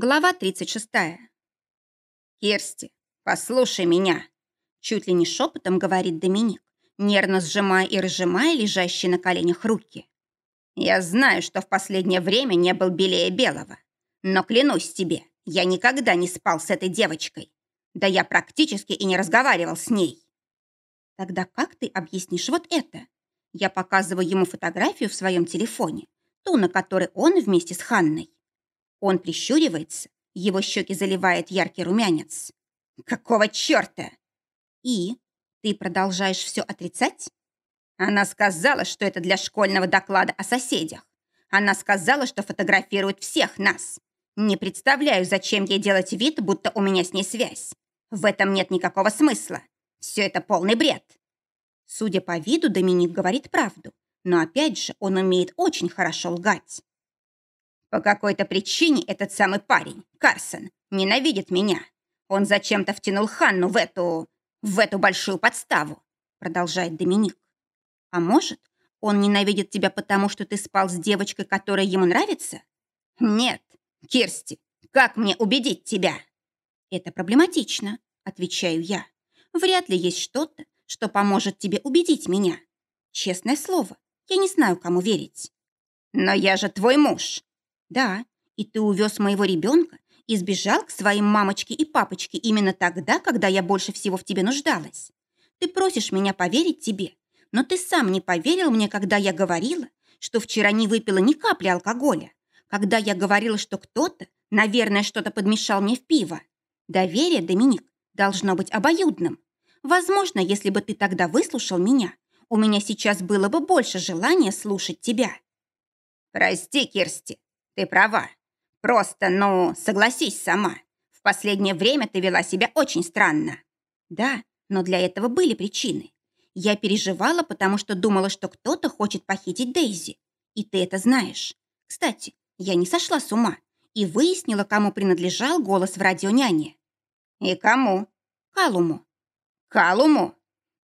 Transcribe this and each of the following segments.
Глава 36. «Кирсти, послушай меня!» Чуть ли не шепотом говорит Доминик, нервно сжимая и разжимая лежащие на коленях руки. «Я знаю, что в последнее время не был белее белого, но клянусь тебе, я никогда не спал с этой девочкой. Да я практически и не разговаривал с ней». «Тогда как ты объяснишь вот это?» Я показываю ему фотографию в своем телефоне, ту, на которой он вместе с Ханной. Он прищуривается, его щеки заливает яркий румянец. «Какого черта?» «И? Ты продолжаешь все отрицать?» Она сказала, что это для школьного доклада о соседях. Она сказала, что фотографирует всех нас. Не представляю, зачем ей делать вид, будто у меня с ней связь. В этом нет никакого смысла. Все это полный бред. Судя по виду, Доминик говорит правду. Но опять же, он умеет очень хорошо лгать. По какой-то причине этот самый парень, Карсон, ненавидит меня. Он зачем-то втянул Ханну в эту... в эту большую подставу, продолжает Доминик. А может, он ненавидит тебя потому, что ты спал с девочкой, которая ему нравится? Нет, Кирсти, как мне убедить тебя? Это проблематично, отвечаю я. Вряд ли есть что-то, что поможет тебе убедить меня. Честное слово, я не знаю, кому верить. Но я же твой муж, да, и ты увез моего ребенка и сбежал к своим мамочке и папочке именно тогда, когда я больше всего в тебе нуждалась. Ты просишь меня поверить тебе, но ты сам не поверил мне, когда я говорила, что вчера не выпила ни капли алкоголя, когда я говорила, что кто-то, наверное, что-то подмешал мне в пиво. Доверие, Доминик, должно быть обоюдным. Возможно, если бы ты тогда выслушал меня, у меня сейчас было бы больше желания слушать тебя. Прости, Кирсти, ты права. Просто, ну, согласись сама. В последнее время ты вела себя очень странно. Да, но для этого были причины. Я переживала, потому что думала, что кто-то хочет похитить Дейзи. И ты это знаешь. Кстати, я не сошла с ума и выяснила, кому принадлежал голос в радионяне. И кому? Калуму. Калуму?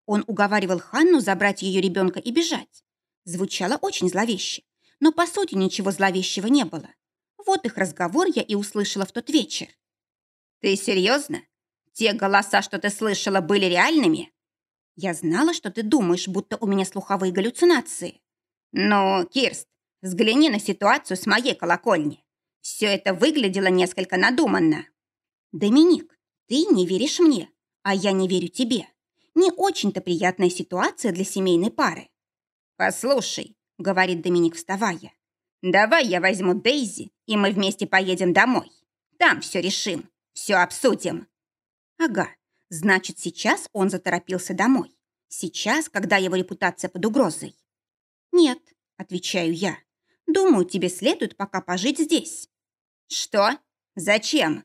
Он уговаривал Ханну забрать ее ребенка и бежать. Звучало очень зловеще но по сути ничего зловещего не было. Вот их разговор я и услышала в тот вечер. «Ты серьезно? Те голоса, что ты слышала, были реальными?» «Я знала, что ты думаешь, будто у меня слуховые галлюцинации». «Ну, Кирст, взгляни на ситуацию с моей колокольни. Все это выглядело несколько надуманно». «Доминик, ты не веришь мне, а я не верю тебе. Не очень-то приятная ситуация для семейной пары». «Послушай, — говорит Доминик, вставая. «Давай я возьму Дейзи, и мы вместе поедем домой. Там все решим, все обсудим». «Ага, значит, сейчас он заторопился домой. Сейчас, когда его репутация под угрозой». «Нет», — отвечаю я. «Думаю, тебе следует пока пожить здесь». «Что? Зачем?»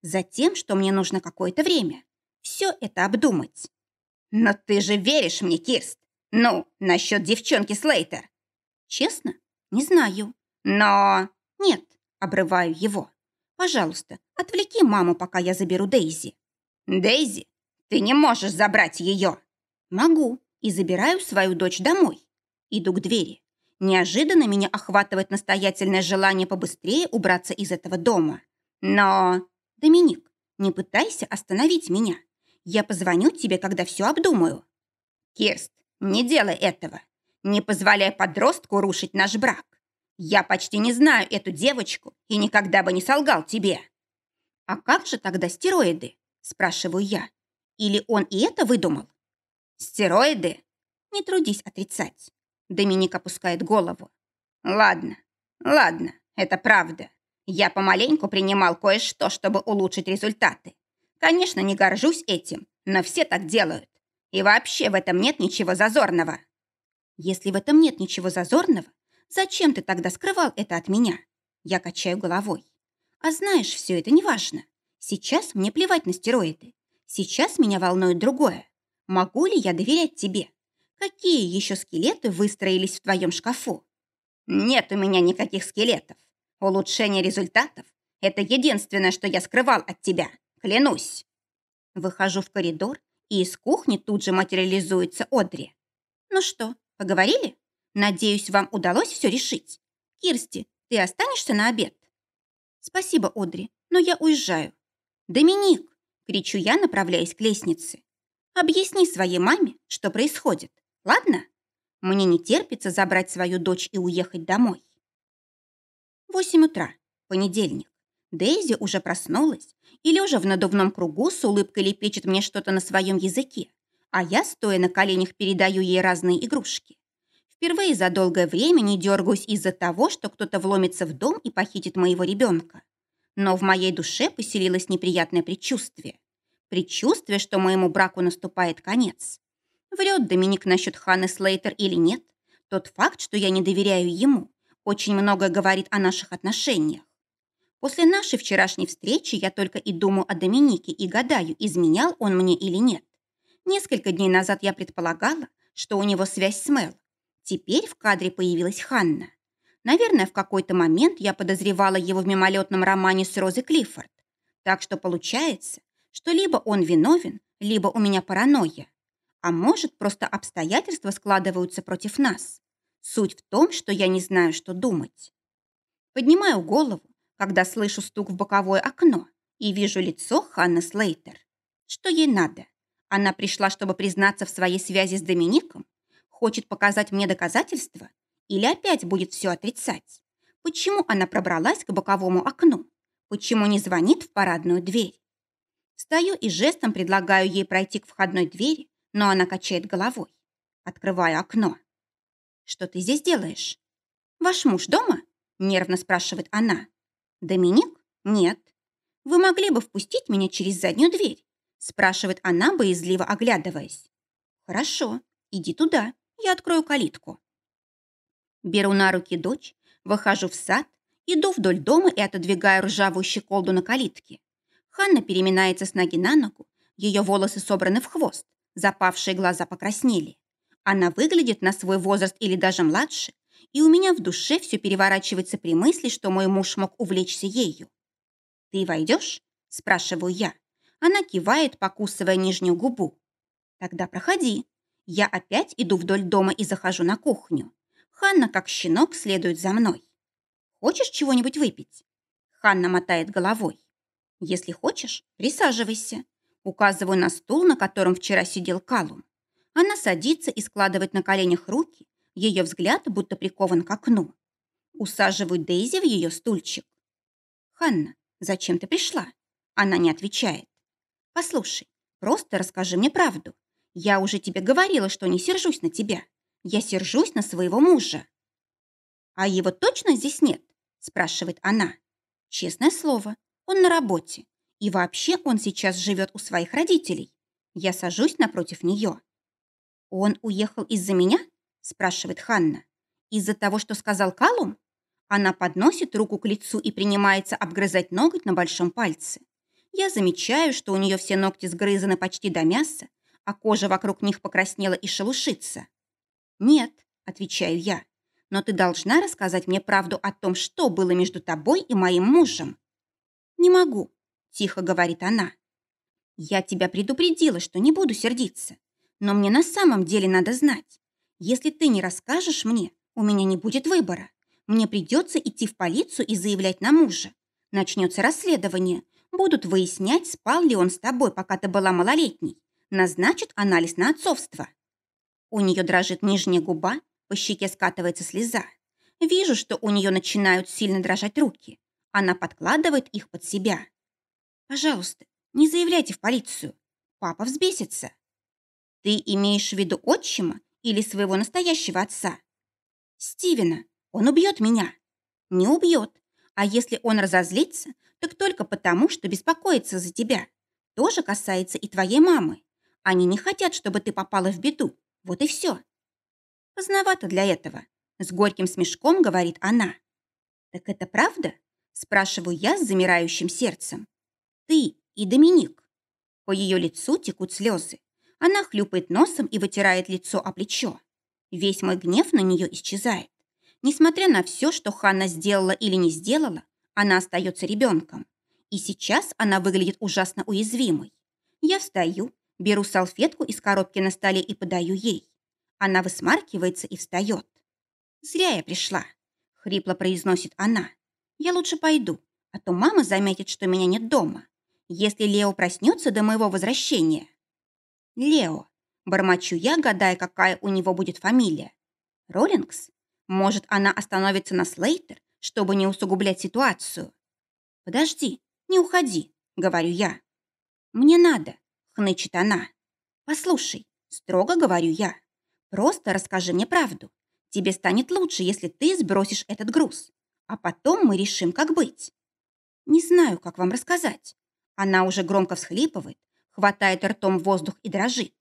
«Затем, что мне нужно какое-то время. Все это обдумать». «Но ты же веришь мне, Кирст. Ну, насчет девчонки Слейтер. Честно? Не знаю. Но... Нет, обрываю его. Пожалуйста, отвлеки маму, пока я заберу Дейзи. Дейзи? Ты не можешь забрать ее. Могу. И забираю свою дочь домой. Иду к двери. Неожиданно меня охватывает настоятельное желание побыстрее убраться из этого дома. Но... Доминик, не пытайся остановить меня. Я позвоню тебе, когда все обдумаю. Кирст, не делай этого. Не позволяй подростку рушить наш брак. Я почти не знаю эту девочку и никогда бы не солгал тебе. А как же тогда стероиды? Спрашиваю я. Или он и это выдумал? Стероиды? Не трудись отрицать. Доминик опускает голову. Ладно, ладно, это правда. Я помаленьку принимал кое-что, чтобы улучшить результаты. Конечно, не горжусь этим, но все так делают. И вообще в этом нет ничего зазорного. Если в этом нет ничего зазорного, зачем ты тогда скрывал это от меня? Я качаю головой. А знаешь, все это неважно. Сейчас мне плевать на стероиды. Сейчас меня волнует другое. Могу ли я доверять тебе? Какие еще скелеты выстроились в твоем шкафу? Нет у меня никаких скелетов. Улучшение результатов – это единственное, что я скрывал от тебя. Клянусь. Выхожу в коридор, и из кухни тут же материализуется Одри. Ну что, Поговорили? Надеюсь, вам удалось все решить. Кирсти, ты останешься на обед? «Спасибо, Одри, но я уезжаю». «Доминик!» – кричу я, направляясь к лестнице. «Объясни своей маме, что происходит, ладно? Мне не терпится забрать свою дочь и уехать домой». Восемь утра, понедельник. Дейзи уже проснулась или уже в надувном кругу с улыбкой лепечет мне что-то на своем языке, а я, стоя на коленях, передаю ей разные игрушки. Впервые за долгое время не дергаюсь из-за того, что кто-то вломится в дом и похитит моего ребенка. Но в моей душе поселилось неприятное предчувствие. Предчувствие, что моему браку наступает конец. Врет Доминик насчет Ханны Слейтер или нет, тот факт, что я не доверяю ему, очень многое говорит о наших отношениях. После нашей вчерашней встречи я только и думаю о Доминике и гадаю, изменял он мне или нет. Несколько дней назад я предполагала, что у него связь с Мел. Теперь в кадре появилась Ханна. Наверное, в какой-то момент я подозревала его в мимолетном романе с Розой Клиффорд. Так что получается, что либо он виновен, либо у меня паранойя. А может, просто обстоятельства складываются против нас. Суть в том, что я не знаю, что думать. Поднимаю голову когда слышу стук в боковое окно и вижу лицо Ханны Слейтер. Что ей надо? Она пришла, чтобы признаться в своей связи с Домиником? Хочет показать мне доказательства? Или опять будет все отрицать? Почему она пробралась к боковому окну? Почему не звонит в парадную дверь? Стою и жестом предлагаю ей пройти к входной двери, но она качает головой. Открываю окно. «Что ты здесь делаешь?» «Ваш муж дома?» – нервно спрашивает она. «Доминик? Нет. Вы могли бы впустить меня через заднюю дверь?» Спрашивает она, боязливо оглядываясь. «Хорошо, иди туда, я открою калитку». Беру на руки дочь, выхожу в сад, иду вдоль дома и отодвигаю ржавую щеколду на калитке. Ханна переминается с ноги на ногу, ее волосы собраны в хвост, запавшие глаза покраснели. Она выглядит на свой возраст или даже младше, и у меня в душе все переворачивается при мысли, что мой муж мог увлечься ею. «Ты войдешь?» – спрашиваю я. Она кивает, покусывая нижнюю губу. «Тогда проходи». Я опять иду вдоль дома и захожу на кухню. Ханна, как щенок, следует за мной. «Хочешь чего-нибудь выпить?» Ханна мотает головой. «Если хочешь, присаживайся». Указываю на стул, на котором вчера сидел Калум. Она садится и складывает на коленях руки, ее взгляд будто прикован к окну. Усаживают Дейзи в ее стульчик. «Ханна, зачем ты пришла?» Она не отвечает. «Послушай, просто расскажи мне правду. Я уже тебе говорила, что не сержусь на тебя. Я сержусь на своего мужа». «А его точно здесь нет?» спрашивает она. «Честное слово, он на работе. И вообще он сейчас живет у своих родителей. Я сажусь напротив нее». «Он уехал из-за меня?» спрашивает Ханна. Из-за того, что сказал Калум? Она подносит руку к лицу и принимается обгрызать ноготь на большом пальце. Я замечаю, что у нее все ногти сгрызаны почти до мяса, а кожа вокруг них покраснела и шелушится. «Нет», — отвечаю я, — «но ты должна рассказать мне правду о том, что было между тобой и моим мужем». «Не могу», — тихо говорит она. «Я тебя предупредила, что не буду сердиться, но мне на самом деле надо знать, если ты не расскажешь мне, у меня не будет выбора. Мне придется идти в полицию и заявлять на мужа. Начнется расследование. Будут выяснять, спал ли он с тобой, пока ты была малолетней. Назначат анализ на отцовство. У нее дрожит нижняя губа, по щеке скатывается слеза. Вижу, что у нее начинают сильно дрожать руки. Она подкладывает их под себя. «Пожалуйста, не заявляйте в полицию. Папа взбесится». «Ты имеешь в виду отчима или своего настоящего отца? Стивена. Он убьет меня. Не убьет. А если он разозлится, так только потому, что беспокоится за тебя. Тоже касается и твоей мамы. Они не хотят, чтобы ты попала в беду. Вот и все. Поздновато для этого. С горьким смешком говорит она. Так это правда? Спрашиваю я с замирающим сердцем. Ты и Доминик. По ее лицу текут слезы. Она хлюпает носом и вытирает лицо о плечо. Весь мой гнев на нее исчезает. Несмотря на все, что Ханна сделала или не сделала, она остается ребенком. И сейчас она выглядит ужасно уязвимой. Я встаю, беру салфетку из коробки на столе и подаю ей. Она высмаркивается и встает. «Зря я пришла», — хрипло произносит она. «Я лучше пойду, А то мама заметит, что меня нет дома. Если Лео проснется до моего возвращения. Лео. Бормочу я, гадая, какая у него будет фамилия. Роллингс? Может, она остановится на Слейтер, чтобы не усугублять ситуацию? Подожди, не уходи, говорю я. Мне надо, хнычет она. Послушай, строго говорю я. Просто расскажи мне правду. Тебе станет лучше, если ты сбросишь этот груз. А потом мы решим, как быть. Не знаю, как вам рассказать. Она уже громко всхлипывает, хватает ртом воздух и дрожит.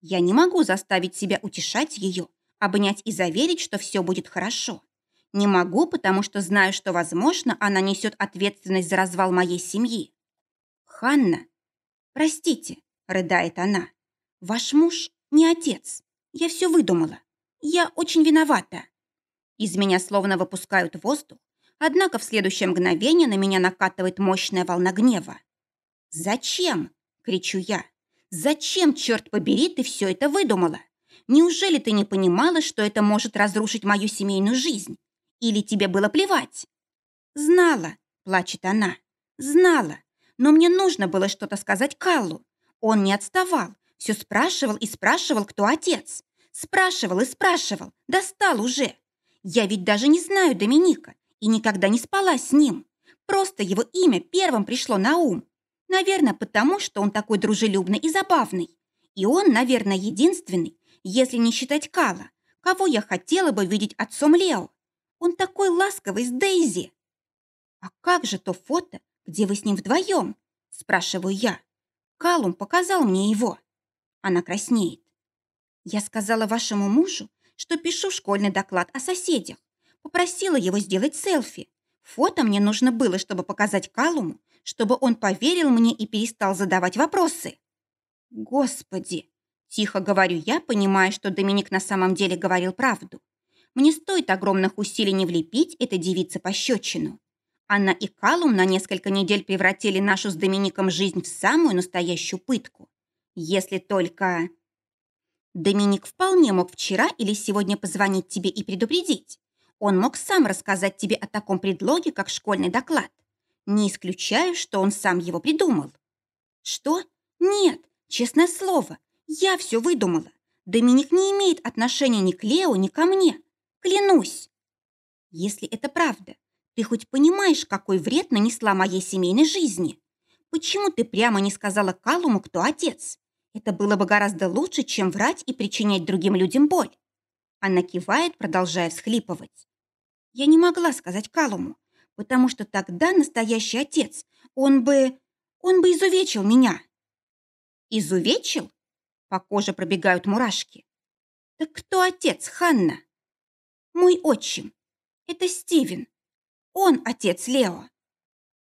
Я не могу заставить себя утешать ее, обнять и заверить, что все будет хорошо. Не могу, потому что знаю, что, возможно, она несет ответственность за развал моей семьи. «Ханна, простите», — рыдает она, — «ваш муж не отец. Я все выдумала. Я очень виновата». Из меня словно выпускают воздух, однако в следующее мгновение на меня накатывает мощная волна гнева. «Зачем?» — кричу я. «Зачем, черт побери, ты все это выдумала? Неужели ты не понимала, что это может разрушить мою семейную жизнь? Или тебе было плевать?» «Знала», — плачет она. «Знала. Но мне нужно было что-то сказать Каллу. Он не отставал. Все спрашивал и спрашивал, кто отец. Спрашивал и спрашивал. Достал уже. Я ведь даже не знаю Доминика и никогда не спала с ним. Просто его имя первым пришло на ум. Наверное, потому, что он такой дружелюбный и забавный. И он, наверное, единственный, если не считать Кала, кого я хотела бы видеть отцом Лео. Он такой ласковый с Дейзи. А как же то фото, где вы с ним вдвоем? Спрашиваю я. Калум показал мне его. Она краснеет. Я сказала вашему мужу, что пишу школьный доклад о соседях. Попросила его сделать селфи. Фото мне нужно было, чтобы показать Калуму, чтобы он поверил мне и перестал задавать вопросы. Господи! Тихо говорю я, понимая, что Доминик на самом деле говорил правду. Мне стоит огромных усилий не влепить этой девице пощечину. Она и Калум на несколько недель превратили нашу с Домиником жизнь в самую настоящую пытку. Если только... Доминик вполне мог вчера или сегодня позвонить тебе и предупредить. Он мог сам рассказать тебе о таком предлоге, как школьный доклад. Не исключаю, что он сам его придумал. Что? Нет, честное слово, я все выдумала. Доминик не имеет отношения ни к Лео, ни ко мне. Клянусь. Если это правда, ты хоть понимаешь, какой вред нанесла моей семейной жизни? Почему ты прямо не сказала Калуму, кто отец? Это было бы гораздо лучше, чем врать и причинять другим людям боль. Она кивает, продолжая всхлипывать. Я не могла сказать Калуму, потому что тогда настоящий отец, он бы... он бы изувечил меня. Изувечил? По коже пробегают мурашки. Так кто отец, Ханна? Мой отчим. Это Стивен. Он отец Лео.